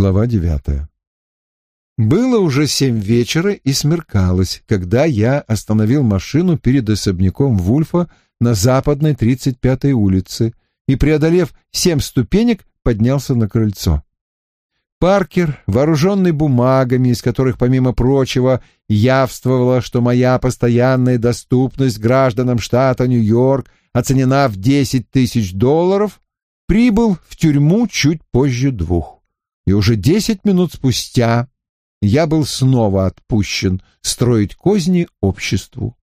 Глава девятая. Было уже семь вечера и смеркалось, когда я остановил машину перед особняком Вульфа на западной 35-й улице и, преодолев семь ступенек, поднялся на крыльцо. Паркер, вооруженный бумагами, из которых, помимо прочего, явствовало, что моя постоянная доступность гражданам штата Нью-Йорк оценена в 10 тысяч долларов, прибыл в тюрьму чуть позже двух и уже десять минут спустя я был снова отпущен строить козни обществу.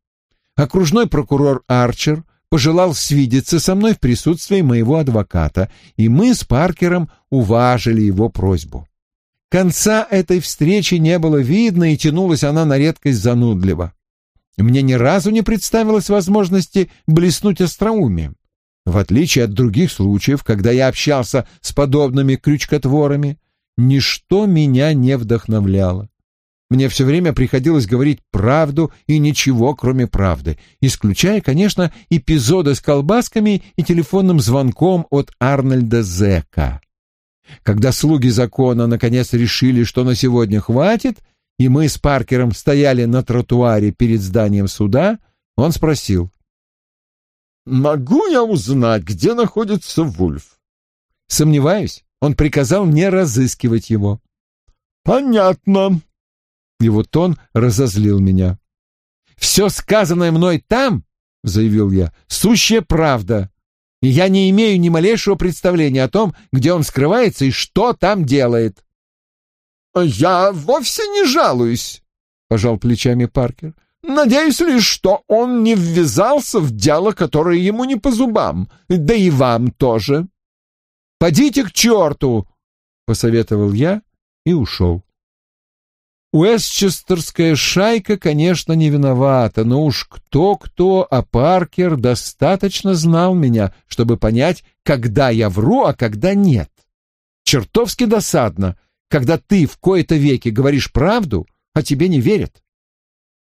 Окружной прокурор Арчер пожелал свидеться со мной в присутствии моего адвоката, и мы с Паркером уважили его просьбу. Конца этой встречи не было видно, и тянулась она на редкость занудливо. Мне ни разу не представилось возможности блеснуть остроумием. В отличие от других случаев, когда я общался с подобными крючкотворами, ничто меня не вдохновляло. Мне все время приходилось говорить правду и ничего, кроме правды, исключая, конечно, эпизоды с колбасками и телефонным звонком от Арнольда Зека. Когда слуги закона наконец решили, что на сегодня хватит, и мы с Паркером стояли на тротуаре перед зданием суда, он спросил. «Могу я узнать, где находится Вульф?» «Сомневаюсь. Он приказал не разыскивать его. «Понятно». Его тон разозлил меня. «Все сказанное мной там, — заявил я, — сущая правда, и я не имею ни малейшего представления о том, где он скрывается и что там делает». «Я вовсе не жалуюсь», — пожал плечами Паркер. «Надеюсь лишь, что он не ввязался в дело, которое ему не по зубам, да и вам тоже». Подите к черту!» — посоветовал я и ушел. Уэстчестерская шайка, конечно, не виновата, но уж кто-кто, а Паркер достаточно знал меня, чтобы понять, когда я вру, а когда нет. Чертовски досадно, когда ты в кои-то веки говоришь правду, а тебе не верят.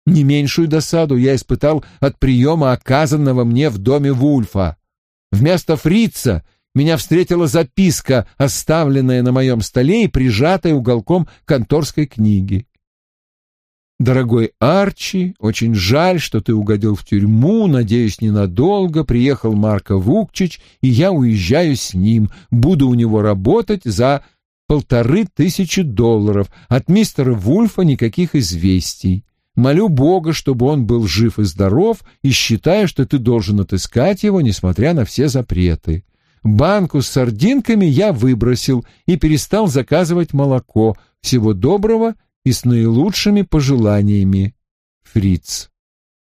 Не меньшую досаду я испытал от приема, оказанного мне в доме Вульфа. Вместо фрица меня встретила записка, оставленная на моем столе и прижатая уголком конторской книги. «Дорогой Арчи, очень жаль, что ты угодил в тюрьму, надеюсь, ненадолго. Приехал Марко Вукчич, и я уезжаю с ним. Буду у него работать за полторы тысячи долларов. От мистера Вульфа никаких известий. Молю Бога, чтобы он был жив и здоров, и считаю, что ты должен отыскать его, несмотря на все запреты. Банку с сардинками я выбросил и перестал заказывать молоко. Всего доброго и с наилучшими пожеланиями. Фриц.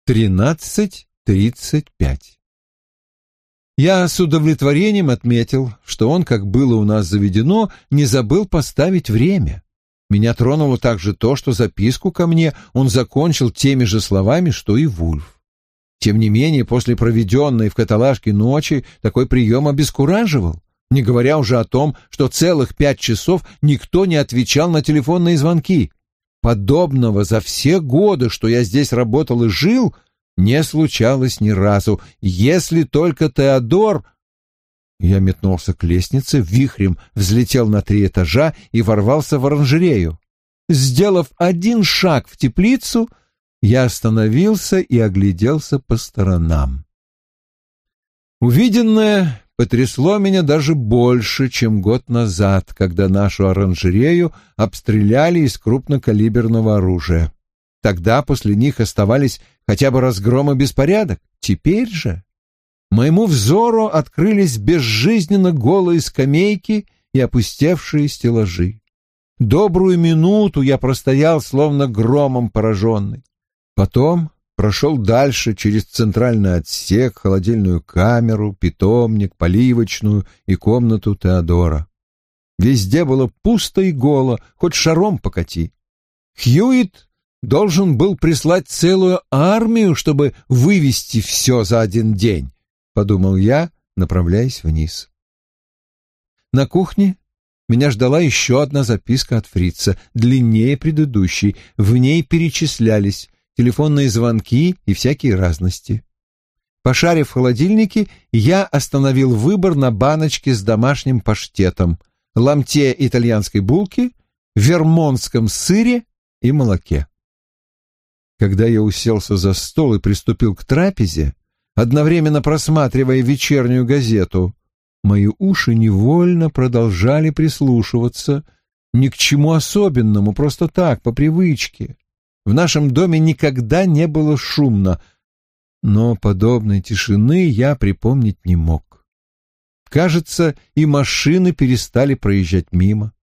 13.35 Я с удовлетворением отметил, что он, как было у нас заведено, не забыл поставить время. Меня тронуло также то, что записку ко мне он закончил теми же словами, что и Вульф. Тем не менее, после проведенной в каталажке ночи такой прием обескураживал, не говоря уже о том, что целых пять часов никто не отвечал на телефонные звонки. Подобного за все годы, что я здесь работал и жил, не случалось ни разу, если только Теодор... Я метнулся к лестнице, вихрем взлетел на три этажа и ворвался в оранжерею. Сделав один шаг в теплицу, я остановился и огляделся по сторонам. Увиденное потрясло меня даже больше, чем год назад, когда нашу оранжерею обстреляли из крупнокалиберного оружия. Тогда после них оставались хотя бы разгром и беспорядок. Теперь же моему взору открылись безжизненно голые скамейки и опустевшие стеллажи. Добрую минуту я простоял, словно громом пораженный. Потом прошел дальше через центральный отсек, холодильную камеру, питомник, поливочную и комнату Теодора. Везде было пусто и голо, хоть шаром покати. Хьюит должен был прислать целую армию, чтобы вывести все за один день, — подумал я, направляясь вниз. На кухне меня ждала еще одна записка от фрица, длиннее предыдущей. В ней перечислялись телефонные звонки и всякие разности. Пошарив в холодильнике, я остановил выбор на баночке с домашним паштетом. ломте итальянской булки, вермонтском сыре и молоке. Когда я уселся за стол и приступил к трапезе, одновременно просматривая вечернюю газету, мои уши невольно продолжали прислушиваться ни к чему особенному, просто так, по привычке. В нашем доме никогда не было шумно, но подобной тишины я припомнить не мог. Кажется, и машины перестали проезжать мимо,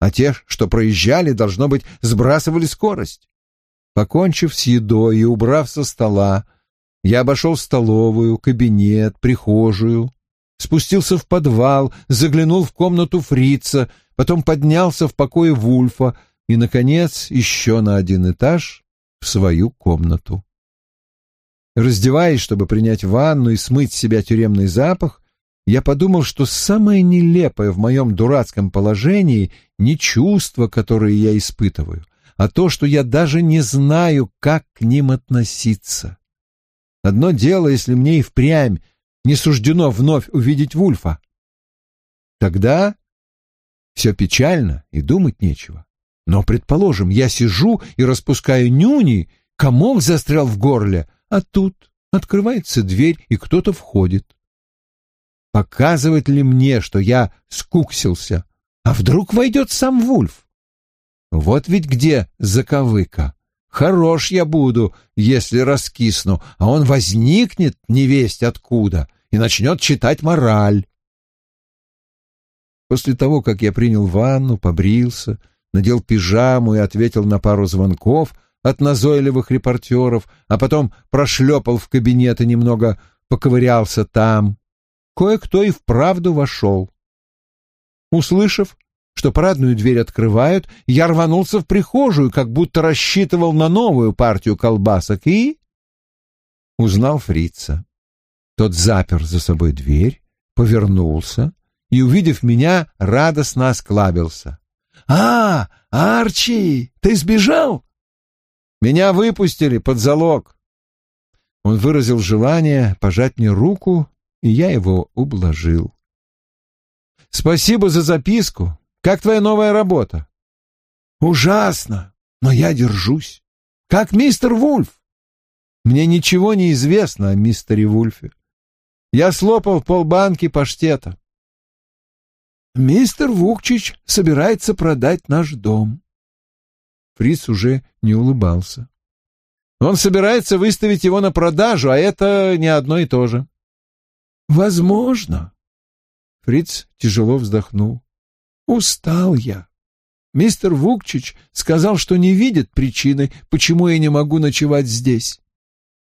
а те, что проезжали, должно быть, сбрасывали скорость. Покончив с едой и убрав со стола, я обошел столовую, кабинет, прихожую, спустился в подвал, заглянул в комнату фрица, потом поднялся в покое Вульфа и, наконец, еще на один этаж в свою комнату. Раздеваясь, чтобы принять ванну и смыть с себя тюремный запах, я подумал, что самое нелепое в моем дурацком положении не чувства, которые я испытываю, а то, что я даже не знаю, как к ним относиться. Одно дело, если мне и впрямь не суждено вновь увидеть Вульфа. Тогда все печально и думать нечего. Но, предположим, я сижу и распускаю нюни, комок застрял в горле, а тут открывается дверь, и кто-то входит. Показывает ли мне, что я скуксился? А вдруг войдет сам Вульф? Вот ведь где заковыка. Хорош я буду, если раскисну, а он возникнет невесть откуда и начнет читать мораль. После того, как я принял ванну, побрился, надел пижаму и ответил на пару звонков от назойливых репортеров, а потом прошлепал в кабинет и немного поковырялся там, кое-кто и вправду вошел. Услышав, что парадную дверь открывают, я рванулся в прихожую, как будто рассчитывал на новую партию колбасок и... Узнал фрица. Тот запер за собой дверь, повернулся и, увидев меня, радостно осклабился. «А, Арчи, ты сбежал?» «Меня выпустили под залог». Он выразил желание пожать мне руку, и я его ублажил. «Спасибо за записку. Как твоя новая работа? Ужасно, но я держусь. Как мистер Вульф. Мне ничего не известно о мистере Вульфе. Я слопал полбанки паштета. Мистер Вукчич собирается продать наш дом. Фриц уже не улыбался. Он собирается выставить его на продажу, а это не одно и то же. Возможно. Фриц тяжело вздохнул. Устал я. Мистер Вукчич сказал, что не видит причины, почему я не могу ночевать здесь.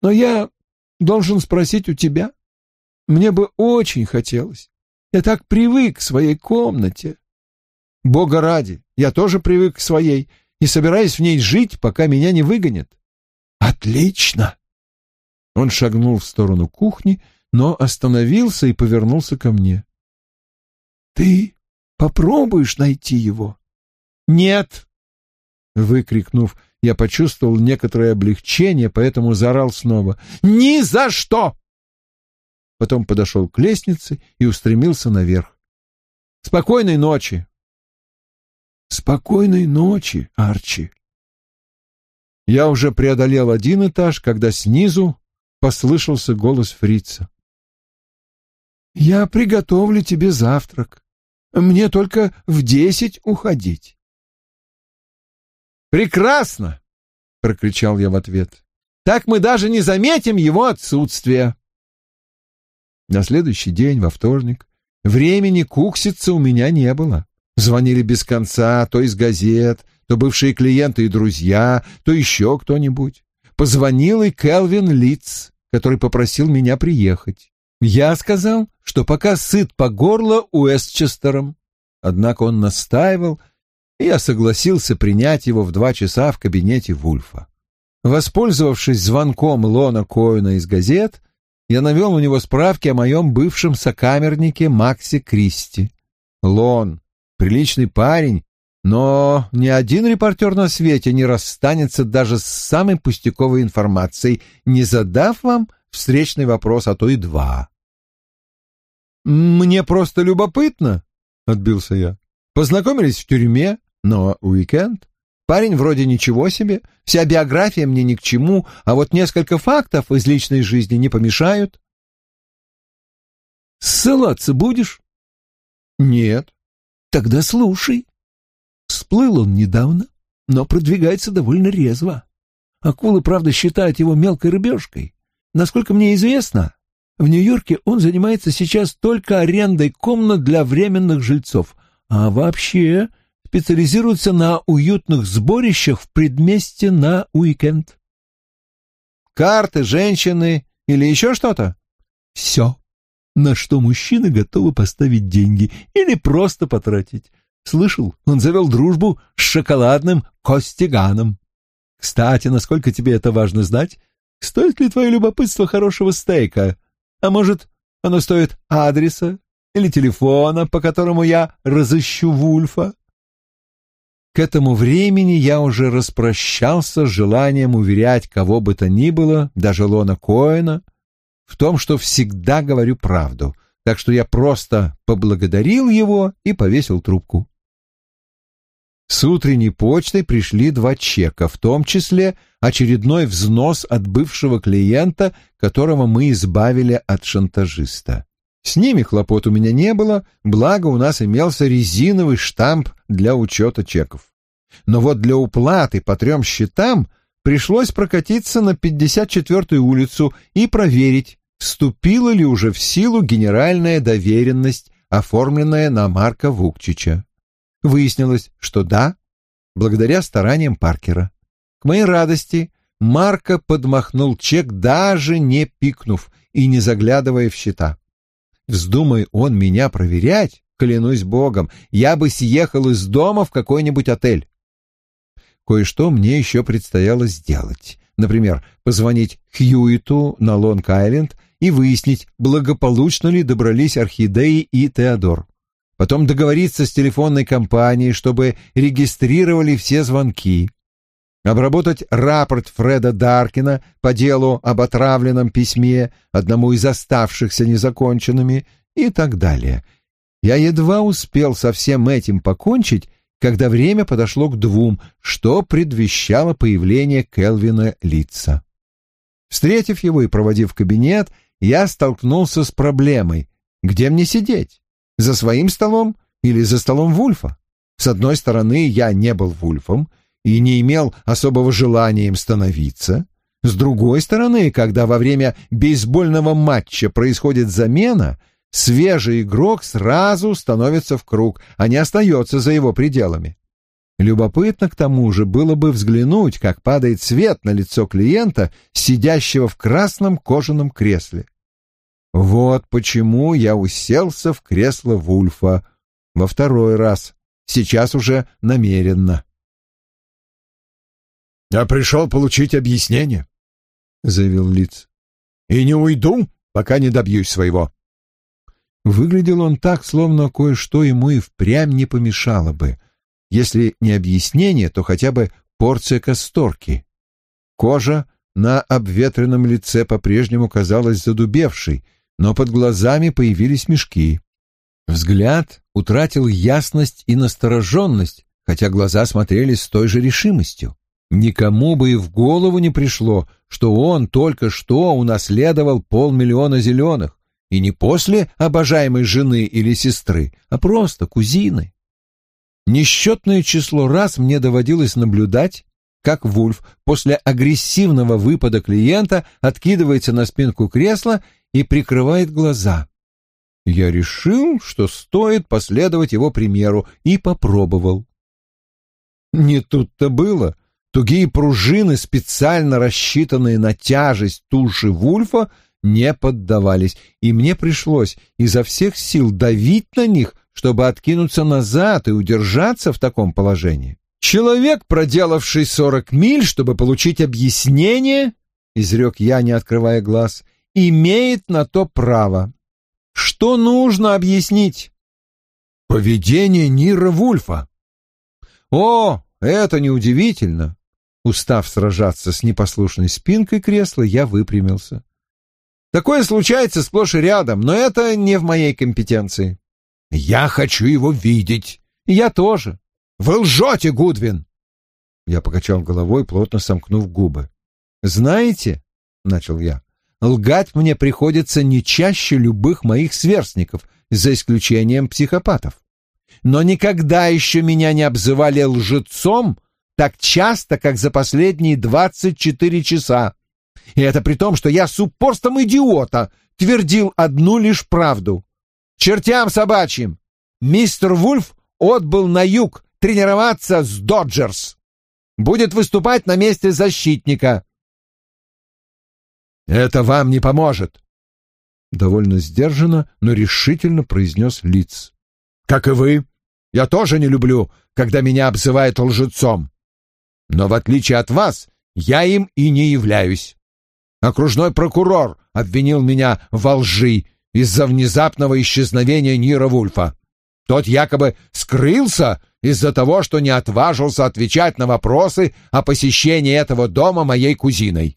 Но я должен спросить у тебя. Мне бы очень хотелось. Я так привык к своей комнате. Бога ради, я тоже привык к своей и собираюсь в ней жить, пока меня не выгонят. Отлично. Он шагнул в сторону кухни, но остановился и повернулся ко мне. Ты Попробуешь найти его? Нет! Выкрикнув, я почувствовал некоторое облегчение, поэтому заорал снова. Ни за что! Потом подошел к лестнице и устремился наверх. Спокойной ночи! Спокойной ночи, Арчи! Я уже преодолел один этаж, когда снизу послышался голос фрица. «Я приготовлю тебе завтрак. Мне только в десять уходить. «Прекрасно!» — прокричал я в ответ. «Так мы даже не заметим его отсутствие». На следующий день, во вторник, времени кукситься у меня не было. Звонили без конца, то из газет, то бывшие клиенты и друзья, то еще кто-нибудь. Позвонил и Келвин Литц, который попросил меня приехать. Я сказал, что пока сыт по горло Уэстчестером. Однако он настаивал, и я согласился принять его в два часа в кабинете Вульфа. Воспользовавшись звонком Лона Коэна из газет, я навел у него справки о моем бывшем сокамернике Максе Кристи. Лон — приличный парень, но ни один репортер на свете не расстанется даже с самой пустяковой информацией, не задав вам встречный вопрос, а то и два. «Мне просто любопытно», — отбился я. Познакомились в тюрьме, но уикенд. Парень вроде ничего себе, вся биография мне ни к чему, а вот несколько фактов из личной жизни не помешают. Ссылаться будешь? Нет. Тогда слушай. Всплыл он недавно, но продвигается довольно резво. Акулы, правда, считают его мелкой рыбешкой. Насколько мне известно, в Нью-Йорке он занимается сейчас только арендой комнат для временных жильцов, а вообще специализируется на уютных сборищах в предместе на уикенд. Карты, женщины или еще что-то? Все, на что мужчины готовы поставить деньги или просто потратить. Слышал, он завел дружбу с шоколадным Костиганом. Кстати, насколько тебе это важно знать, стоит ли твое любопытство хорошего стейка? А может, оно стоит адреса или телефона, по которому я разыщу Вульфа? К этому времени я уже распрощался с желанием уверять кого бы то ни было, даже Лона Коэна, в том, что всегда говорю правду, так что я просто поблагодарил его и повесил трубку. С утренней почтой пришли два чека, в том числе очередной взнос от бывшего клиента, которого мы избавили от шантажиста. С ними хлопот у меня не было, благо у нас имелся резиновый штамп для учета чеков. Но вот для уплаты по трем счетам пришлось прокатиться на 54-ю улицу и проверить, вступила ли уже в силу генеральная доверенность, оформленная на Марка Вукчича. Выяснилось, что да, благодаря стараниям Паркера. К моей радости, Марка подмахнул чек, даже не пикнув и не заглядывая в счета. Вздумай он меня проверять, клянусь богом, я бы съехал из дома в какой-нибудь отель. Кое-что мне еще предстояло сделать. Например, позвонить Хьюиту на Лонг-Айленд и выяснить, благополучно ли добрались Орхидеи и Теодор потом договориться с телефонной компанией, чтобы регистрировали все звонки, обработать рапорт Фреда Даркина по делу об отравленном письме, одному из оставшихся незаконченными и так далее. Я едва успел со всем этим покончить, когда время подошло к двум, что предвещало появление Келвина Литца. Встретив его и проводив кабинет, я столкнулся с проблемой, где мне сидеть. За своим столом или за столом Вульфа? С одной стороны, я не был Вульфом и не имел особого желания им становиться. С другой стороны, когда во время бейсбольного матча происходит замена, свежий игрок сразу становится в круг, а не остается за его пределами. Любопытно к тому же было бы взглянуть, как падает свет на лицо клиента, сидящего в красном кожаном кресле. Вот почему я уселся в кресло Вульфа во второй раз, сейчас уже намеренно. «Я пришел получить объяснение», — заявил Лиц. «И не уйду, пока не добьюсь своего». Выглядел он так, словно кое-что ему и впрямь не помешало бы. Если не объяснение, то хотя бы порция касторки. Кожа на обветренном лице по-прежнему казалась задубевшей — но под глазами появились мешки. Взгляд утратил ясность и настороженность, хотя глаза смотрели с той же решимостью. Никому бы и в голову не пришло, что он только что унаследовал полмиллиона зеленых, и не после обожаемой жены или сестры, а просто кузины. Несчетное число раз мне доводилось наблюдать, как Вульф после агрессивного выпада клиента откидывается на спинку кресла и прикрывает глаза. Я решил, что стоит последовать его примеру, и попробовал. Не тут-то было. Тугие пружины, специально рассчитанные на тяжесть туши Вульфа, не поддавались, и мне пришлось изо всех сил давить на них, чтобы откинуться назад и удержаться в таком положении. Человек, проделавший сорок миль, чтобы получить объяснение, изрек я, не открывая глаз, — имеет на то право. Что нужно объяснить? Поведение Нира Вульфа. О, это неудивительно. Устав сражаться с непослушной спинкой кресла, я выпрямился. Такое случается сплошь и рядом, но это не в моей компетенции. Я хочу его видеть. Я тоже. Вы лжете, Гудвин! Я покачал головой, плотно сомкнув губы. Знаете, — начал я, — лгать мне приходится не чаще любых моих сверстников, за исключением психопатов. Но никогда еще меня не обзывали лжецом так часто, как за последние двадцать четыре часа. И это при том, что я с упорством идиота твердил одну лишь правду. Чертям собачьим! Мистер Вульф отбыл на юг тренироваться с Доджерс. Будет выступать на месте защитника. «Это вам не поможет», — довольно сдержанно, но решительно произнес Лиц. «Как и вы, я тоже не люблю, когда меня обзывают лжецом. Но в отличие от вас, я им и не являюсь. Окружной прокурор обвинил меня во лжи из-за внезапного исчезновения Нира Вульфа. Тот якобы скрылся из-за того, что не отважился отвечать на вопросы о посещении этого дома моей кузиной.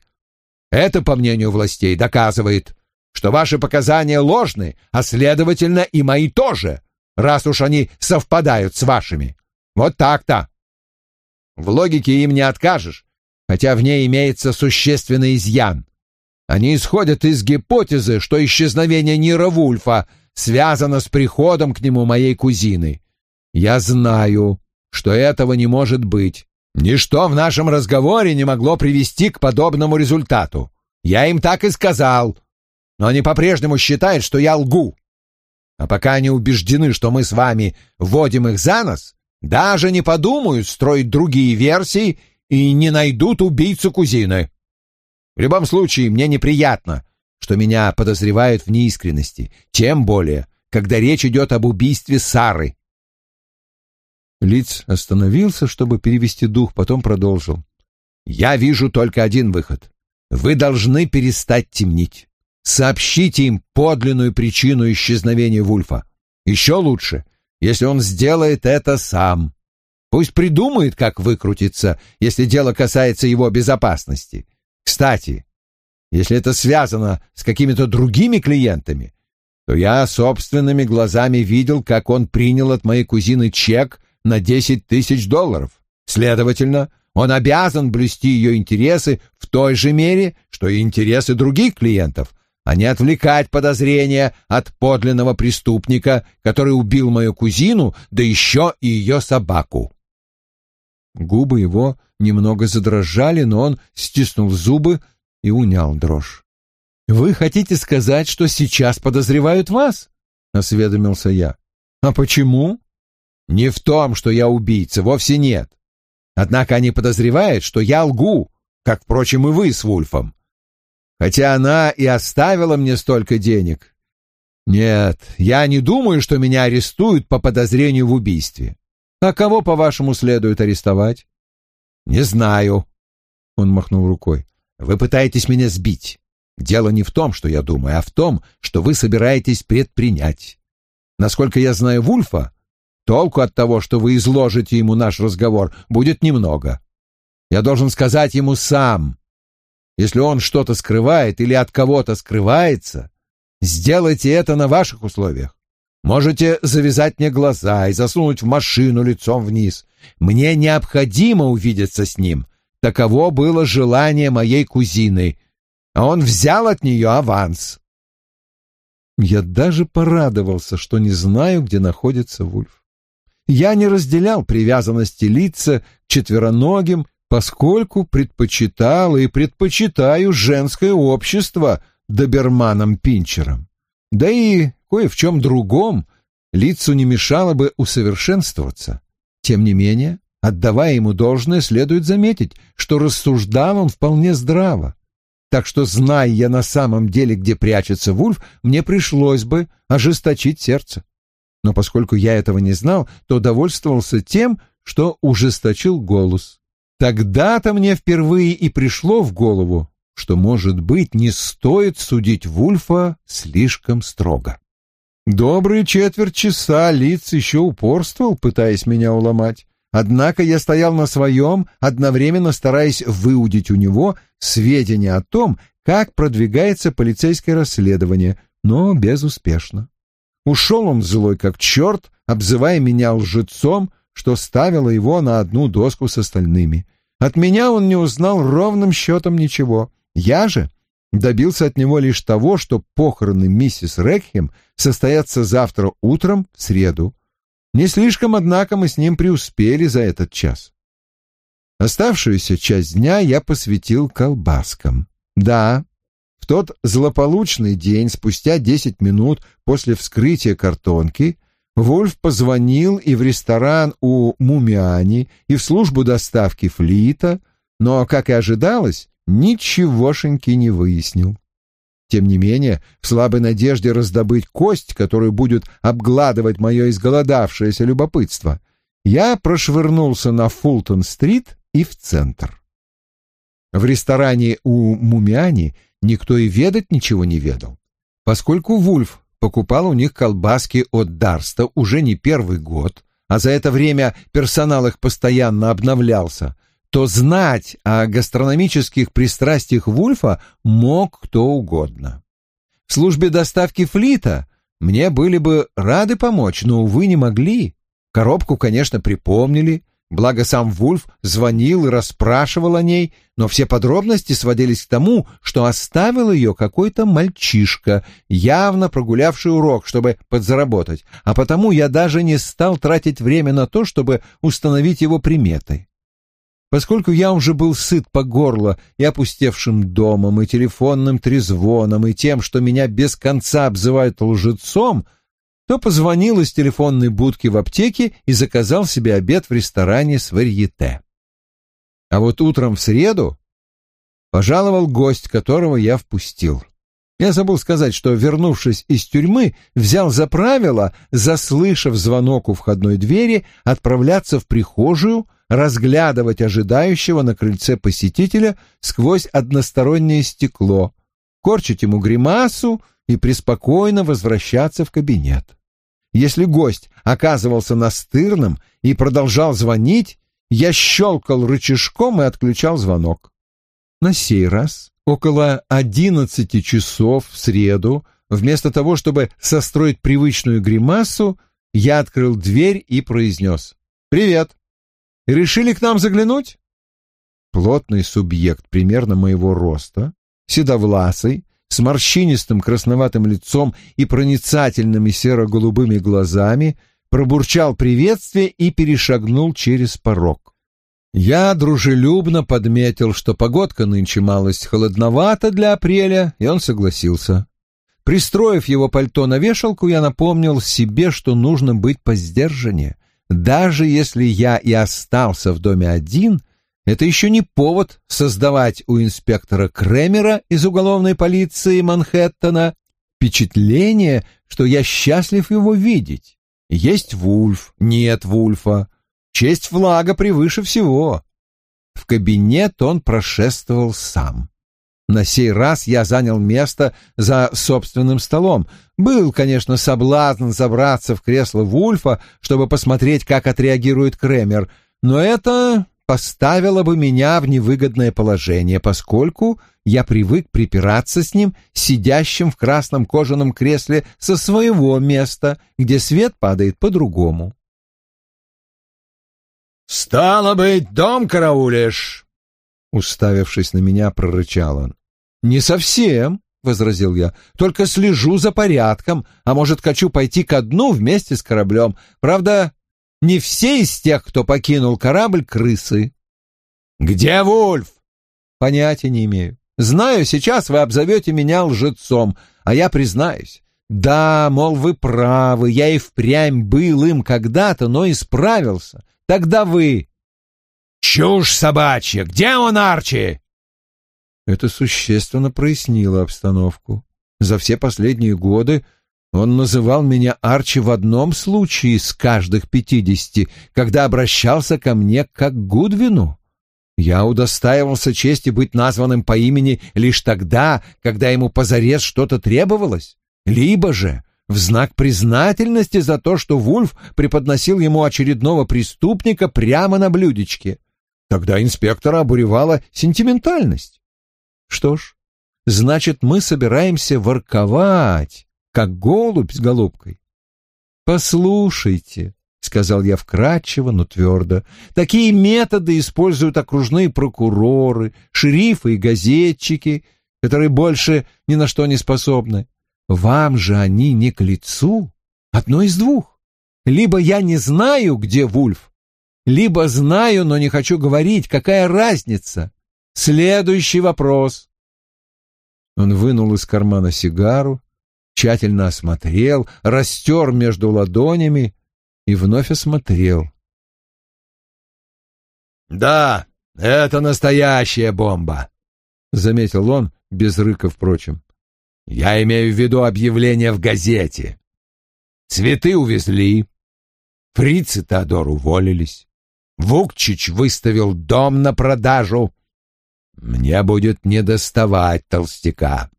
Это, по мнению властей, доказывает, что ваши показания ложны, а, следовательно, и мои тоже, раз уж они совпадают с вашими. Вот так-то. В логике им не откажешь, хотя в ней имеется существенный изъян. Они исходят из гипотезы, что исчезновение Нира Вульфа связано с приходом к нему моей кузины. Я знаю, что этого не может быть. Ничто в нашем разговоре не могло привести к подобному результату. Я им так и сказал, но они по-прежнему считают, что я лгу. А пока они убеждены, что мы с вами вводим их за нос, даже не подумают строить другие версии и не найдут убийцу кузины. В любом случае, мне неприятно, что меня подозревают в неискренности, тем более, когда речь идет об убийстве Сары. Лиц остановился, чтобы перевести дух, потом продолжил. «Я вижу только один выход. Вы должны перестать темнить. Сообщите им подлинную причину исчезновения Вульфа. Еще лучше, если он сделает это сам. Пусть придумает, как выкрутиться, если дело касается его безопасности. Кстати, если это связано с какими-то другими клиентами, то я собственными глазами видел, как он принял от моей кузины чек на десять тысяч долларов. Следовательно, он обязан блюсти ее интересы в той же мере, что и интересы других клиентов, а не отвлекать подозрения от подлинного преступника, который убил мою кузину, да еще и ее собаку. Губы его немного задрожали, но он стиснул зубы и унял дрожь. «Вы хотите сказать, что сейчас подозревают вас?» — осведомился я. «А почему?» «Не в том, что я убийца, вовсе нет. Однако они подозревают, что я лгу, как, впрочем, и вы с Вульфом хотя она и оставила мне столько денег. Нет, я не думаю, что меня арестуют по подозрению в убийстве. А кого, по-вашему, следует арестовать? Не знаю. Он махнул рукой. Вы пытаетесь меня сбить. Дело не в том, что я думаю, а в том, что вы собираетесь предпринять. Насколько я знаю Вульфа, толку от того, что вы изложите ему наш разговор, будет немного. Я должен сказать ему сам, если он что-то скрывает или от кого-то скрывается, сделайте это на ваших условиях. Можете завязать мне глаза и засунуть в машину лицом вниз. Мне необходимо увидеться с ним. Таково было желание моей кузины, а он взял от нее аванс. Я даже порадовался, что не знаю, где находится Вульф. Я не разделял привязанности лица к четвероногим поскольку предпочитал и предпочитаю женское общество доберманам-пинчерам. Да и кое в чем другом лицу не мешало бы усовершенствоваться. Тем не менее, отдавая ему должное, следует заметить, что рассуждал он вполне здраво. Так что, зная я на самом деле, где прячется Вульф, мне пришлось бы ожесточить сердце. Но поскольку я этого не знал, то довольствовался тем, что ужесточил голос. Тогда-то мне впервые и пришло в голову, что, может быть, не стоит судить Вульфа слишком строго. Добрые четверть часа Лиц еще упорствовал, пытаясь меня уломать. Однако я стоял на своем, одновременно стараясь выудить у него сведения о том, как продвигается полицейское расследование, но безуспешно. Ушел он злой как черт, обзывая меня лжецом, что ставило его на одну доску с остальными. От меня он не узнал ровным счетом ничего. Я же добился от него лишь того, что похороны миссис Рекхем состоятся завтра утром в среду. Не слишком, однако, мы с ним преуспели за этот час. Оставшуюся часть дня я посвятил колбаскам. Да, в тот злополучный день, спустя десять минут после вскрытия картонки, Вольф позвонил и в ресторан у Мумиани, и в службу доставки флита, но, как и ожидалось, ничегошеньки не выяснил. Тем не менее, в слабой надежде раздобыть кость, которую будет обгладывать мое изголодавшееся любопытство, я прошвырнулся на Фултон-стрит и в центр. В ресторане у Мумиани никто и ведать ничего не ведал, поскольку Вульф покупал у них колбаски от Дарста уже не первый год, а за это время персонал их постоянно обновлялся, то знать о гастрономических пристрастиях Вульфа мог кто угодно. В службе доставки флита мне были бы рады помочь, но, увы, не могли. Коробку, конечно, припомнили, благо сам Вульф звонил и расспрашивал о ней, но все подробности сводились к тому, что оставил ее какой-то мальчишка, явно прогулявший урок, чтобы подзаработать, а потому я даже не стал тратить время на то, чтобы установить его приметы. Поскольку я уже был сыт по горло и опустевшим домом, и телефонным трезвоном, и тем, что меня без конца обзывают лжецом, то позвонил из телефонной будки в аптеке и заказал себе обед в ресторане с варьете. А вот утром в среду пожаловал гость, которого я впустил. Я забыл сказать, что, вернувшись из тюрьмы, взял за правило, заслышав звонок у входной двери, отправляться в прихожую — разглядывать ожидающего на крыльце посетителя сквозь одностороннее стекло, корчить ему гримасу и преспокойно возвращаться в кабинет. Если гость оказывался настырным и продолжал звонить, я щелкал рычажком и отключал звонок. На сей раз, около одиннадцати часов в среду, вместо того, чтобы состроить привычную гримасу, я открыл дверь и произнес «Привет». Решили к нам заглянуть? Плотный субъект примерно моего роста, седовласый, с морщинистым красноватым лицом и проницательными серо-голубыми глазами, пробурчал приветствие и перешагнул через порог. Я дружелюбно подметил, что погодка нынче малость холодновата для апреля, и он согласился. Пристроив его пальто на вешалку, я напомнил себе, что нужно быть поздержаннее — даже если я и остался в доме один, это еще не повод создавать у инспектора Кремера из уголовной полиции Манхэттена впечатление, что я счастлив его видеть. Есть Вульф, нет Вульфа. Честь флага превыше всего. В кабинет он прошествовал сам. На сей раз я занял место за собственным столом. Был, конечно, соблазн забраться в кресло Вульфа, чтобы посмотреть, как отреагирует Кремер, но это поставило бы меня в невыгодное положение, поскольку я привык припираться с ним, сидящим в красном кожаном кресле со своего места, где свет падает по-другому. «Стало быть, дом караулишь!» Уставившись на меня, прорычал он. «Не совсем», — возразил я, — «только слежу за порядком, а может, хочу пойти ко дну вместе с кораблем. Правда, не все из тех, кто покинул корабль, крысы». «Где Вульф?» «Понятия не имею. Знаю, сейчас вы обзовете меня лжецом, а я признаюсь. Да, мол, вы правы, я и впрямь был им когда-то, но исправился. Тогда вы...» «Чушь собачья! Где он, Арчи?» Это существенно прояснило обстановку. За все последние годы он называл меня Арчи в одном случае из каждых пятидесяти, когда обращался ко мне как к Гудвину. Я удостаивался чести быть названным по имени лишь тогда, когда ему позарез что-то требовалось, либо же в знак признательности за то, что Вульф преподносил ему очередного преступника прямо на блюдечке. Тогда инспектора обуревала сентиментальность. Что ж, значит, мы собираемся ворковать, как голубь с голубкой. «Послушайте», — сказал я вкратчиво, но твердо, — «такие методы используют окружные прокуроры, шерифы и газетчики, которые больше ни на что не способны. Вам же они не к лицу. Одно из двух. Либо я не знаю, где Вульф, либо знаю, но не хочу говорить. Какая разница? Следующий вопрос. Он вынул из кармана сигару, тщательно осмотрел, растер между ладонями и вновь осмотрел. «Да, это настоящая бомба», — заметил он, без рыка, впрочем. «Я имею в виду объявление в газете. Цветы увезли, Фриц и Теодор уволились, Вукчич выставил дом на продажу, мне будет недоставать толстяка.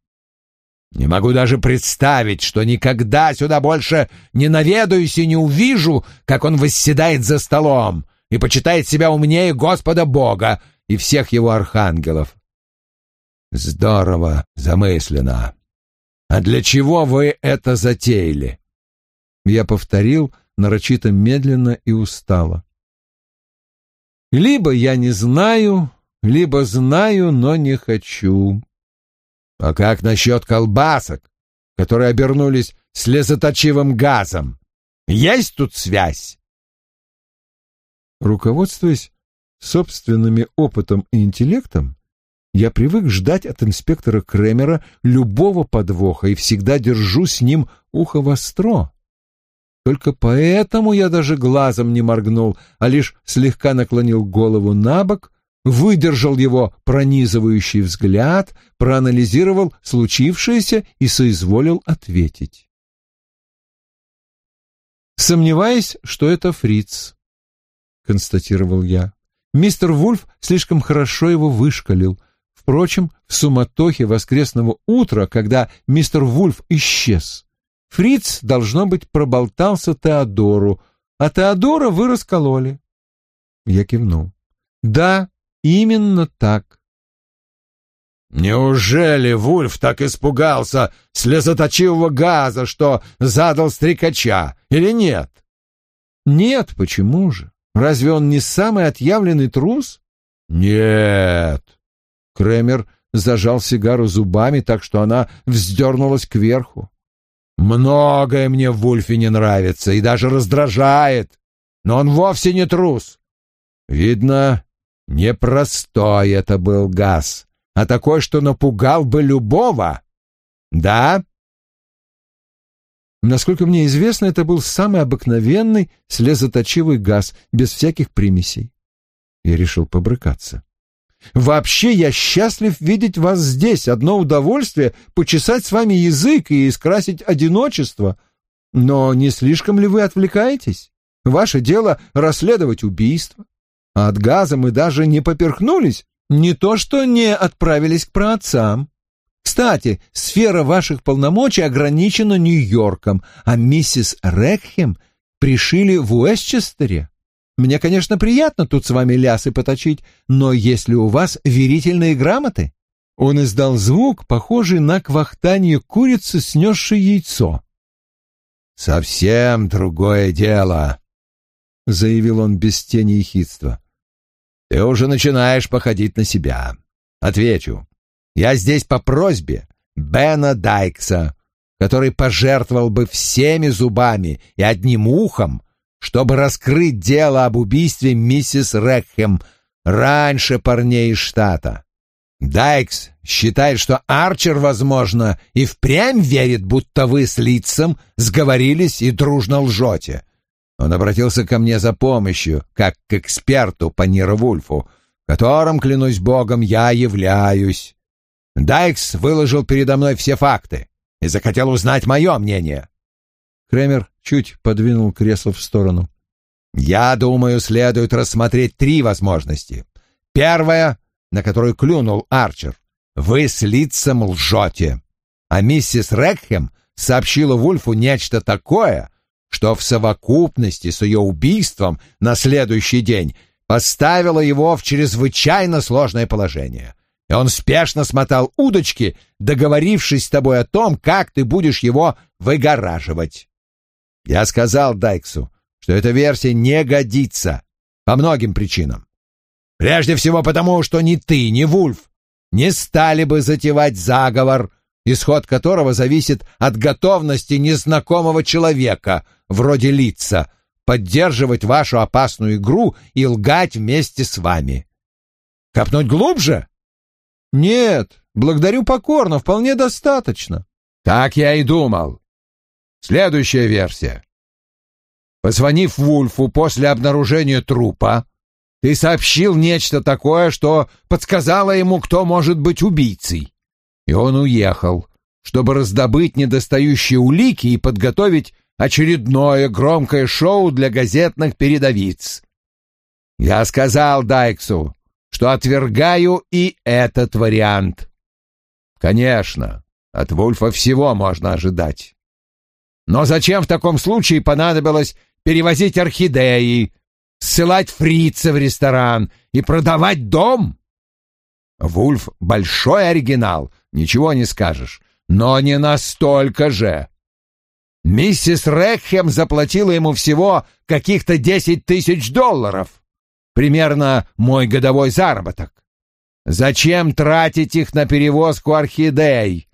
Не могу даже представить, что никогда сюда больше не наведаюсь и не увижу, как он восседает за столом и почитает себя умнее Господа Бога и всех его архангелов. Здорово замыслено. А для чего вы это затеяли? Я повторил нарочито медленно и устало. Либо я не знаю, либо знаю, но не хочу. А как насчет колбасок, которые обернулись слезоточивым газом? Есть тут связь? Руководствуясь собственными опытом и интеллектом, я привык ждать от инспектора Кремера любого подвоха и всегда держу с ним ухо востро. Только поэтому я даже глазом не моргнул, а лишь слегка наклонил голову на бок, выдержал его пронизывающий взгляд, проанализировал случившееся и соизволил ответить. «Сомневаюсь, что это фриц», — констатировал я. «Мистер Вульф слишком хорошо его вышкалил. Впрочем, в суматохе воскресного утра, когда мистер Вульф исчез, Фриц, должно быть, проболтался Теодору, а Теодора вы раскололи. Я кивнул. Да, Именно так. Неужели Вульф так испугался слезоточивого газа, что задал стрекача, или нет? Нет, почему же? Разве он не самый отъявленный трус? Нет. Кремер зажал сигару зубами так, что она вздернулась кверху. Многое мне в Вульфе не нравится и даже раздражает, но он вовсе не трус. Видно, Непростой это был газ, а такой, что напугал бы любого. Да? Насколько мне известно, это был самый обыкновенный слезоточивый газ, без всяких примесей. Я решил побрыкаться. Вообще, я счастлив видеть вас здесь. Одно удовольствие — почесать с вами язык и искрасить одиночество. Но не слишком ли вы отвлекаетесь? Ваше дело — расследовать убийство а от газа мы даже не поперхнулись, не то что не отправились к праотцам. Кстати, сфера ваших полномочий ограничена Нью-Йорком, а миссис Рекхем пришили в Уэстчестере. Мне, конечно, приятно тут с вами лясы поточить, но если у вас верительные грамоты...» Он издал звук, похожий на квахтание курицы, снесшей яйцо. «Совсем другое дело», — заявил он без тени ехидства. «Ты уже начинаешь походить на себя. Отвечу. Я здесь по просьбе Бена Дайкса, который пожертвовал бы всеми зубами и одним ухом, чтобы раскрыть дело об убийстве миссис Рекхем раньше парней из штата. Дайкс считает, что Арчер, возможно, и впрямь верит, будто вы с лицом сговорились и дружно лжете. Он обратился ко мне за помощью, как к эксперту по Нировульфу, которым, клянусь богом, я являюсь. Дайкс выложил передо мной все факты и захотел узнать мое мнение. Кремер чуть подвинул кресло в сторону. Я думаю, следует рассмотреть три возможности. Первая, на которую клюнул Арчер. Вы с лицом лжете. А миссис Рекхем сообщила Вульфу нечто такое, что в совокупности с ее убийством на следующий день поставило его в чрезвычайно сложное положение. И он спешно смотал удочки, договорившись с тобой о том, как ты будешь его выгораживать. Я сказал Дайксу, что эта версия не годится по многим причинам. Прежде всего потому, что ни ты, ни Вульф не стали бы затевать заговор, исход которого зависит от готовности незнакомого человека, вроде лица, поддерживать вашу опасную игру и лгать вместе с вами. Копнуть глубже? Нет, благодарю покорно, вполне достаточно. Так я и думал. Следующая версия. Позвонив Вульфу после обнаружения трупа, ты сообщил нечто такое, что подсказало ему, кто может быть убийцей. И он уехал, чтобы раздобыть недостающие улики и подготовить очередное громкое шоу для газетных передовиц. Я сказал Дайксу, что отвергаю и этот вариант. Конечно, от Вульфа всего можно ожидать. Но зачем в таком случае понадобилось перевозить орхидеи, ссылать фрица в ресторан и продавать дом? Вульф — большой оригинал, ничего не скажешь, но не настолько же. Миссис Рекхем заплатила ему всего каких-то десять тысяч долларов, примерно мой годовой заработок. Зачем тратить их на перевозку орхидей?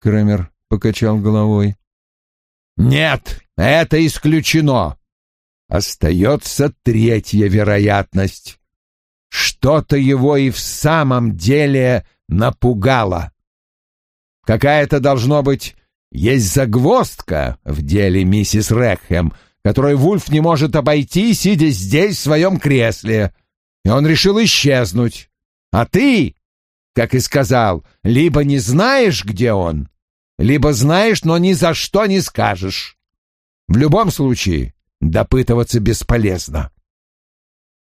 Крамер покачал головой. Нет, это исключено. Остается третья вероятность. Что-то его и в самом деле напугало. Какая-то, должно быть, есть загвоздка в деле миссис Рекхэм, которую Вульф не может обойти, сидя здесь в своем кресле. И он решил исчезнуть. А ты, как и сказал, либо не знаешь, где он, либо знаешь, но ни за что не скажешь. В любом случае, допытываться бесполезно.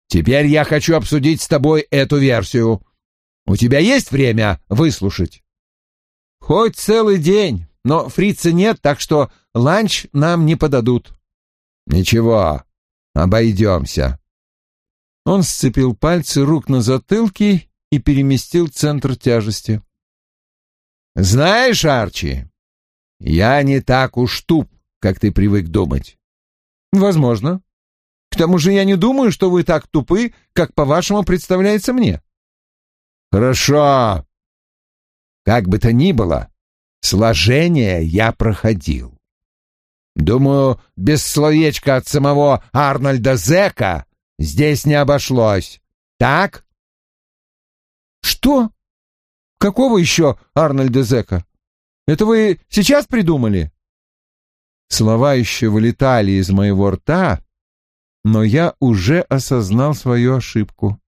Теперь я хочу обсудить с тобой эту версию. У тебя есть время выслушать? Хоть целый день, но фрица нет, так что ланч нам не подадут. Ничего, обойдемся. Он сцепил пальцы рук на затылке и переместил центр тяжести. Знаешь, Арчи, я не так уж туп, как ты привык думать. Возможно. К тому же я не думаю, что вы так тупы, как по-вашему представляется мне. Хорошо. Как бы то ни было, сложение я проходил. Думаю, без словечка от самого Арнольда Зека здесь не обошлось. Так? Что? Какого еще Арнольда Зека? Это вы сейчас придумали? Слова еще вылетали из моего рта, но я уже осознал свою ошибку.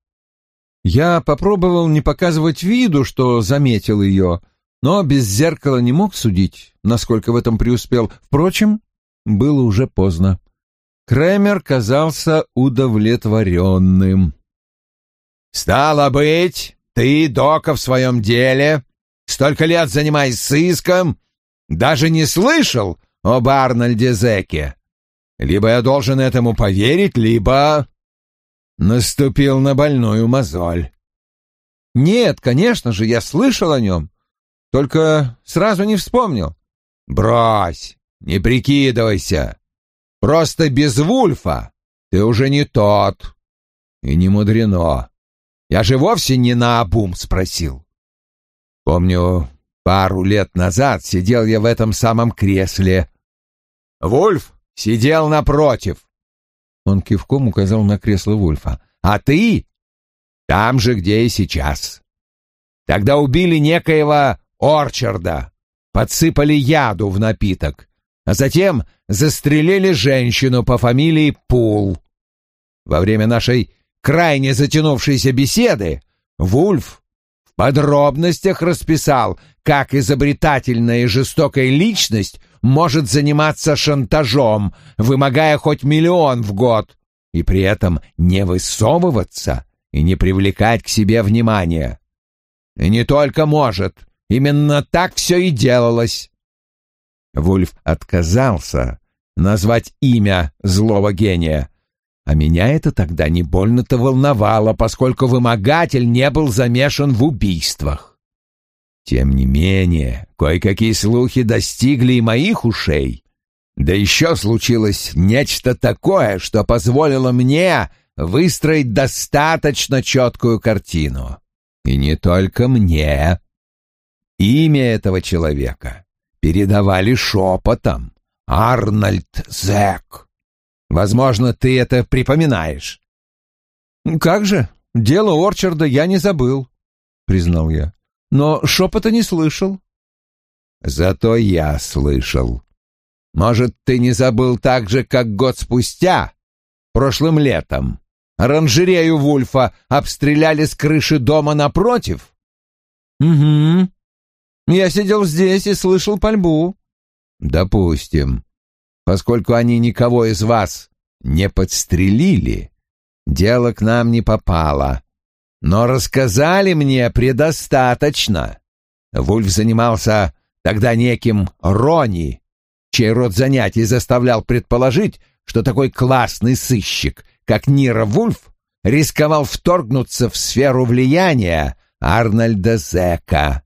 Я попробовал не показывать виду, что заметил ее, но без зеркала не мог судить, насколько в этом преуспел. Впрочем, было уже поздно. Кремер казался удовлетворенным. «Стало быть, ты, Дока, в своем деле, столько лет занимаясь сыском, даже не слышал об Арнольде Зеке. Либо я должен этому поверить, либо...» Наступил на больную мозоль. «Нет, конечно же, я слышал о нем, только сразу не вспомнил». «Брось, не прикидывайся. Просто без Вульфа ты уже не тот. И не мудрено. Я же вовсе не наобум спросил. Помню, пару лет назад сидел я в этом самом кресле. Вульф сидел напротив. Он кивком указал на кресло Вульфа. А ты там же, где и сейчас. Тогда убили некоего Орчарда, подсыпали яду в напиток а затем застрелили женщину по фамилии Пул. Во время нашей крайне затянувшейся беседы Вульф в подробностях расписал, как изобретательная и жестокая личность может заниматься шантажом, вымогая хоть миллион в год, и при этом не высовываться и не привлекать к себе внимания. И не только может, именно так все и делалось. Вульф отказался назвать имя злого гения, а меня это тогда не больно-то волновало, поскольку вымогатель не был замешан в убийствах. Тем не менее, кое-какие слухи достигли и моих ушей, Да еще случилось нечто такое, что позволило мне выстроить достаточно четкую картину. И не только мне. Имя этого человека передавали шепотом. Арнольд Зек. Возможно, ты это припоминаешь. «Как же? Дело Орчарда я не забыл», — признал я. «Но шепота не слышал». «Зато я слышал. Может, ты не забыл так же, как год спустя, прошлым летом, оранжерею Вульфа обстреляли с крыши дома напротив?» «Угу. Я сидел здесь и слышал пальбу». «Допустим. Поскольку они никого из вас не подстрелили, дело к нам не попало. Но рассказали мне предостаточно. Вульф занимался тогда неким Рони, чей род занятий заставлял предположить, что такой классный сыщик, как Нира Вульф, рисковал вторгнуться в сферу влияния Арнольда Зека.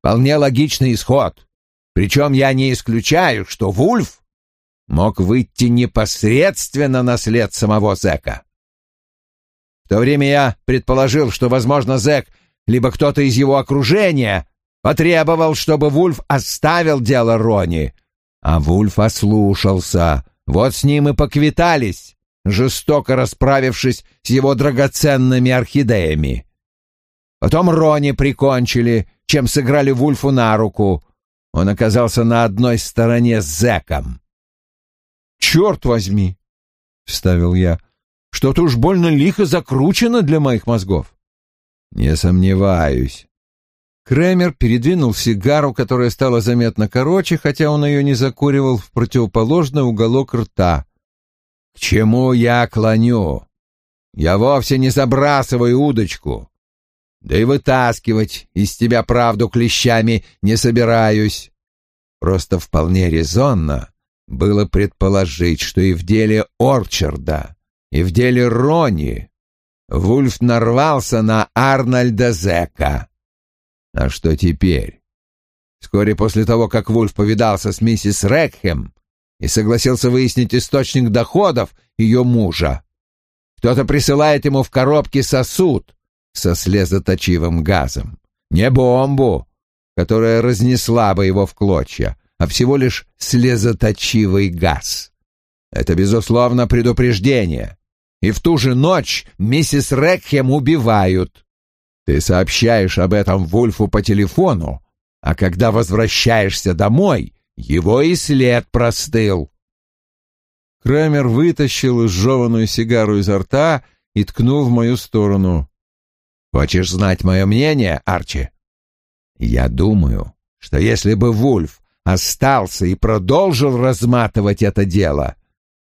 Вполне логичный исход. Причем я не исключаю, что Вульф мог выйти непосредственно на след самого Зека. В то время я предположил, что, возможно, Зек, либо кто-то из его окружения, потребовал, чтобы Вульф оставил дело Рони, а Вульф ослушался. Вот с ним и поквитались, жестоко расправившись с его драгоценными орхидеями. Потом Рони прикончили, чем сыграли Вульфу на руку. Он оказался на одной стороне с зэком. «Черт возьми!» — вставил я. «Что-то уж больно лихо закручено для моих мозгов». «Не сомневаюсь». Кремер передвинул сигару, которая стала заметно короче, хотя он ее не закуривал, в противоположный уголок рта. «К чему я клоню? Я вовсе не забрасываю удочку. Да и вытаскивать из тебя правду клещами не собираюсь. Просто вполне резонно было предположить, что и в деле Орчарда, и в деле Рони Вульф нарвался на Арнольда Зека. А что теперь? Вскоре после того, как Вульф повидался с миссис Рекхем и согласился выяснить источник доходов ее мужа, кто-то присылает ему в коробке сосуд со слезоточивым газом. Не бомбу, которая разнесла бы его в клочья, а всего лишь слезоточивый газ. Это, безусловно, предупреждение. И в ту же ночь миссис Рекхем убивают. Ты сообщаешь об этом Вульфу по телефону, а когда возвращаешься домой, его и след простыл. Крамер вытащил изжеванную сигару изо рта и ткнул в мою сторону. «Хочешь знать мое мнение, Арчи?» «Я думаю, что если бы Вульф остался и продолжил разматывать это дело,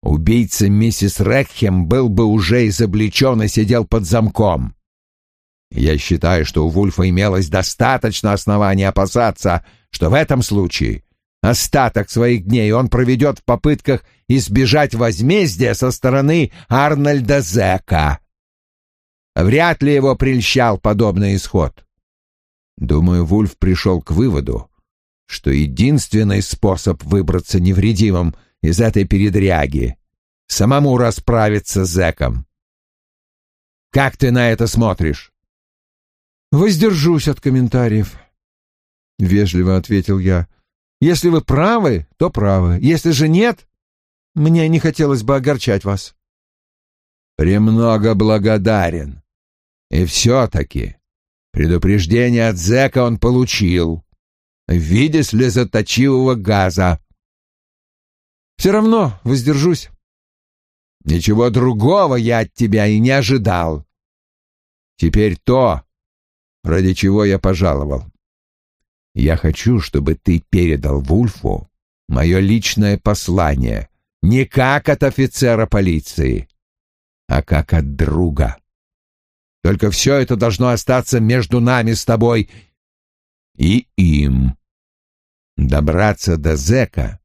убийца миссис Рекхем был бы уже изобличен и сидел под замком. Я считаю, что у Вульфа имелось достаточно оснований опасаться, что в этом случае остаток своих дней он проведет в попытках избежать возмездия со стороны Арнольда Зека. Вряд ли его прельщал подобный исход. Думаю, Вульф пришел к выводу, что единственный способ выбраться невредимым из этой передряги — самому расправиться с зэком. Как ты на это смотришь? «Воздержусь от комментариев», — вежливо ответил я. «Если вы правы, то правы. Если же нет, мне не хотелось бы огорчать вас». «Премного благодарен. И все-таки предупреждение от зэка он получил в виде слезоточивого газа. Все равно воздержусь. Ничего другого я от тебя и не ожидал. Теперь то, ради чего я пожаловал. Я хочу, чтобы ты передал Вульфу мое личное послание, не как от офицера полиции, а как от друга. Только все это должно остаться между нами с тобой и им. Добраться до зэка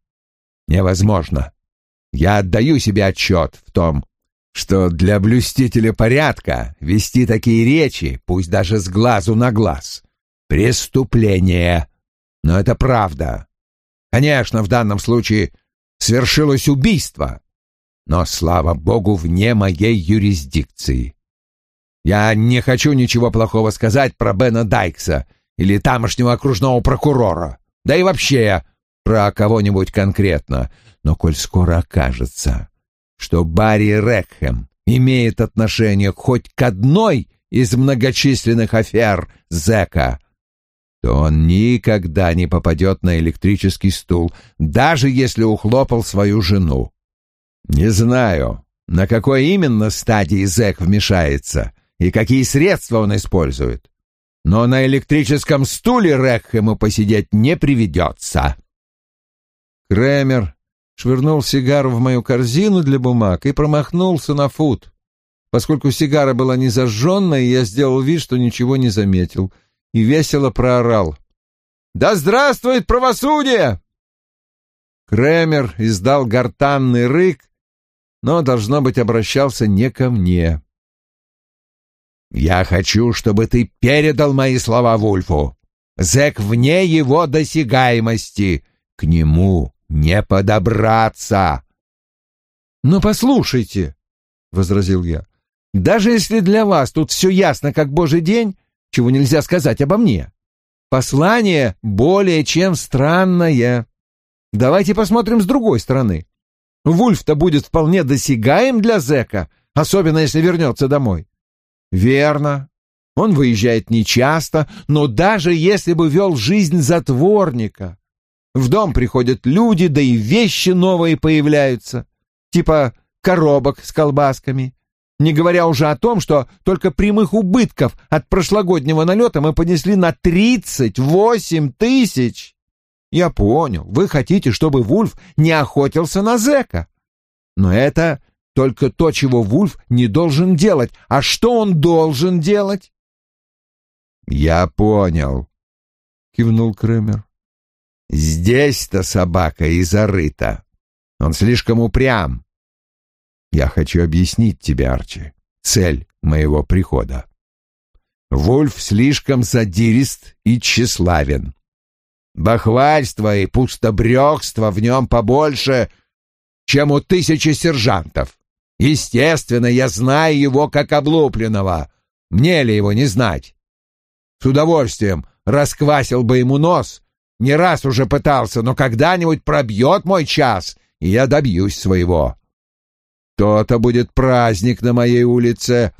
невозможно. Я отдаю себе отчет в том, что для блюстителя порядка вести такие речи, пусть даже с глазу на глаз, преступление. Но это правда. Конечно, в данном случае свершилось убийство, но, слава богу, вне моей юрисдикции. Я не хочу ничего плохого сказать про Бена Дайкса или тамошнего окружного прокурора, да и вообще про кого-нибудь конкретно, но коль скоро окажется, что Барри Рекхэм имеет отношение хоть к одной из многочисленных афер Зека, то он никогда не попадет на электрический стул, даже если ухлопал свою жену. Не знаю, на какой именно стадии Зек вмешается и какие средства он использует, но на электрическом стуле Рекхему посидеть не приведется. Кремер швырнул сигару в мою корзину для бумаг и промахнулся на фут. Поскольку сигара была не зажженная, я сделал вид, что ничего не заметил, и весело проорал. «Да здравствует правосудие!» Кремер издал гортанный рык, но, должно быть, обращался не ко мне. «Я хочу, чтобы ты передал мои слова Вульфу. Зэк вне его досягаемости. К нему не подобраться». «Но послушайте», — возразил я, — «даже если для вас тут все ясно, как божий день, чего нельзя сказать обо мне, послание более чем странное. Давайте посмотрим с другой стороны. Вульф-то будет вполне досягаем для зэка, особенно если вернется домой. Верно, он выезжает нечасто, но даже если бы вел жизнь затворника, в дом приходят люди, да и вещи новые появляются, типа коробок с колбасками. Не говоря уже о том, что только прямых убытков от прошлогоднего налета мы понесли на 38 тысяч. Я понял, вы хотите, чтобы Вульф не охотился на зэка. Но это только то, чего Вульф не должен делать. А что он должен делать? Я понял, кивнул Крымер. Здесь-то собака и зарыта. Он слишком упрям. Я хочу объяснить тебе, Арчи, цель моего прихода. Вульф слишком задирист и тщеславен. Бахвальство и пустобрёкство в нем побольше, чем у тысячи сержантов. Естественно, я знаю его как облупленного. Мне ли его не знать? С удовольствием расквасил бы ему нос. Не раз уже пытался, но когда-нибудь пробьет мой час, и я добьюсь своего. То-то будет праздник на моей улице.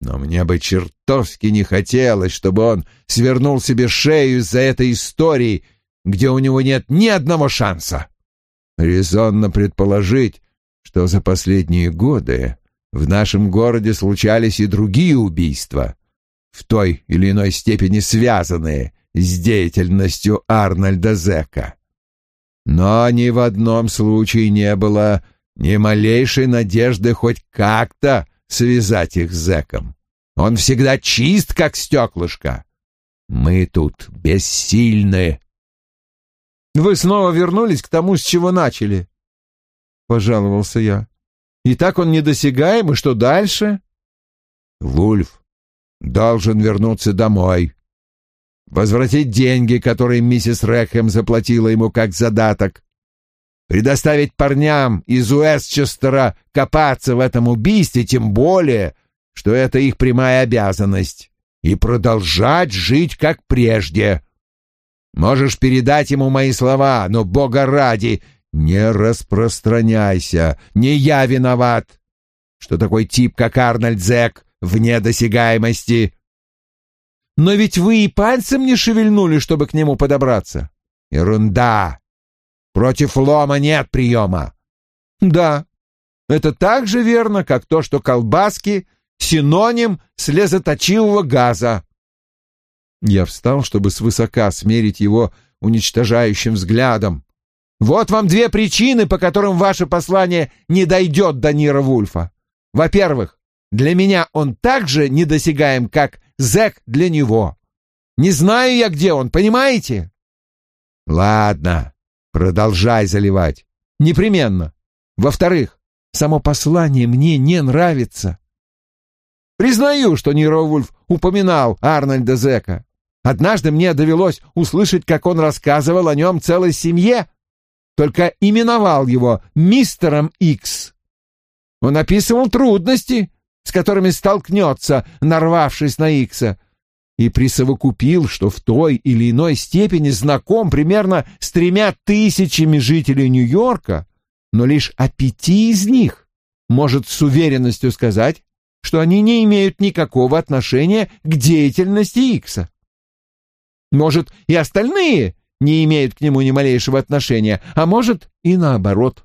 Но мне бы чертовски не хотелось, чтобы он свернул себе шею из-за этой истории, где у него нет ни одного шанса. Резонно предположить, что за последние годы в нашем городе случались и другие убийства, в той или иной степени связанные с деятельностью Арнольда Зека. Но ни в одном случае не было ни малейшей надежды хоть как-то связать их с зэком. Он всегда чист, как стеклышко. Мы тут бессильны. Вы снова вернулись к тому, с чего начали, — пожаловался я. И так он недосягаем, и что дальше? Вульф должен вернуться домой. Возвратить деньги, которые миссис Рэкхэм заплатила ему как задаток предоставить парням из Уэстчестера копаться в этом убийстве, тем более, что это их прямая обязанность, и продолжать жить как прежде. Можешь передать ему мои слова, но, бога ради, не распространяйся, не я виноват, что такой тип, как Арнольд Зек, вне досягаемости. Но ведь вы и пальцем не шевельнули, чтобы к нему подобраться. Ерунда. Против лома нет приема. Да, это так же верно, как то, что колбаски — синоним слезоточивого газа. Я встал, чтобы свысока смерить его уничтожающим взглядом. Вот вам две причины, по которым ваше послание не дойдет до Нира Вульфа. Во-первых, для меня он так же недосягаем, как зэк для него. Не знаю я, где он, понимаете? Ладно, Продолжай заливать. Непременно. Во-вторых, само послание мне не нравится. Признаю, что Ниро Вульф упоминал Арнольда Зека. Однажды мне довелось услышать, как он рассказывал о нем целой семье. Только именовал его мистером Икс. Он описывал трудности, с которыми столкнется, нарвавшись на Икса, и присовокупил, что в той или иной степени знаком примерно с тремя тысячами жителей Нью-Йорка, но лишь о пяти из них может с уверенностью сказать, что они не имеют никакого отношения к деятельности Икса. Может, и остальные не имеют к нему ни малейшего отношения, а может и наоборот.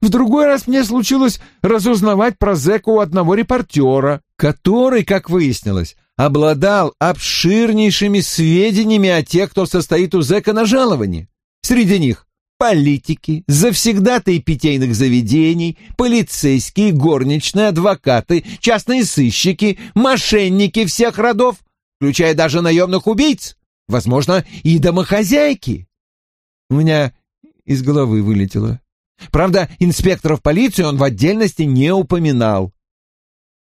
В другой раз мне случилось разузнавать про зэка у одного репортера, который, как выяснилось, обладал обширнейшими сведениями о тех, кто состоит у зэка на жаловании. Среди них политики, завсегдатые питейных заведений, полицейские, горничные, адвокаты, частные сыщики, мошенники всех родов, включая даже наемных убийц, возможно, и домохозяйки. У меня из головы вылетело. Правда, инспекторов полиции он в отдельности не упоминал.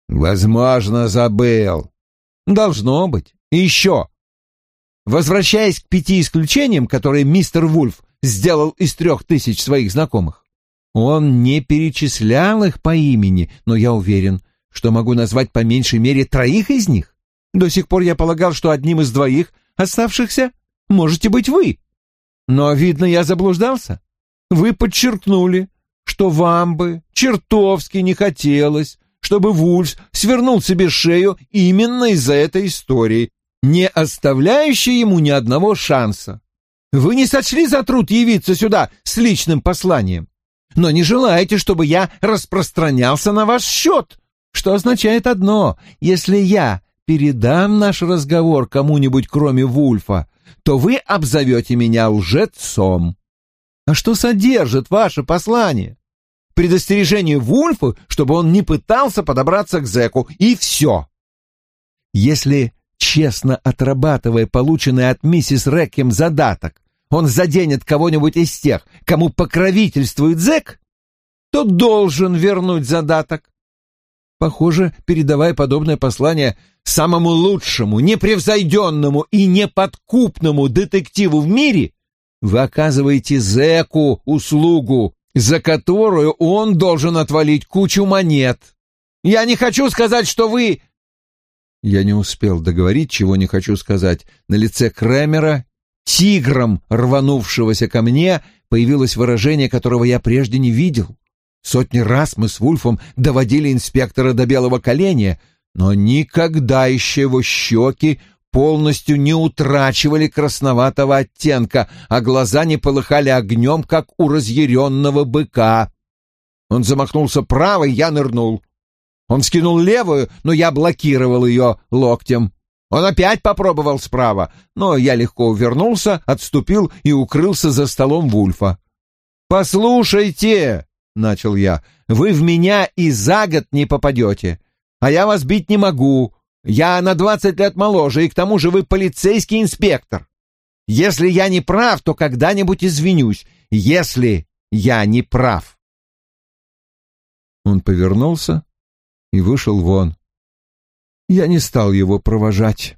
Возможно, забыл. Должно быть. И еще. Возвращаясь к пяти исключениям, которые мистер Вульф сделал из трех тысяч своих знакомых, он не перечислял их по имени, но я уверен, что могу назвать по меньшей мере троих из них. До сих пор я полагал, что одним из двоих оставшихся можете быть вы. Но, видно, я заблуждался. Вы подчеркнули, что вам бы чертовски не хотелось, чтобы Вульф свернул себе шею именно из-за этой истории, не оставляющей ему ни одного шанса. Вы не сочли за труд явиться сюда с личным посланием, но не желаете, чтобы я распространялся на ваш счет, что означает одно — если я передам наш разговор кому-нибудь кроме Вульфа, то вы обзовете меня лжецом. А что содержит ваше послание? Предостережение Вульфу, чтобы он не пытался подобраться к зэку, и все. Если, честно отрабатывая полученный от миссис Рэкем задаток, он заденет кого-нибудь из тех, кому покровительствует зэк, то должен вернуть задаток. Похоже, передавая подобное послание самому лучшему, непревзойденному и неподкупному детективу в мире, вы оказываете зэку услугу, за которую он должен отвалить кучу монет. Я не хочу сказать, что вы...» Я не успел договорить, чего не хочу сказать. На лице Кремера, тигром, рванувшегося ко мне, появилось выражение, которого я прежде не видел. Сотни раз мы с Вульфом доводили инспектора до белого коленя, но никогда еще его щеки полностью не утрачивали красноватого оттенка, а глаза не полыхали огнем, как у разъяренного быка. Он замахнулся правой, я нырнул. Он скинул левую, но я блокировал ее локтем. Он опять попробовал справа, но я легко увернулся, отступил и укрылся за столом Вульфа. «Послушайте», — начал я, — «вы в меня и за год не попадете, а я вас бить не могу, я на двадцать лет моложе, и к тому же вы полицейский инспектор. Если я не прав, то когда-нибудь извинюсь. Если я не прав. Он повернулся и вышел вон. Я не стал его провожать.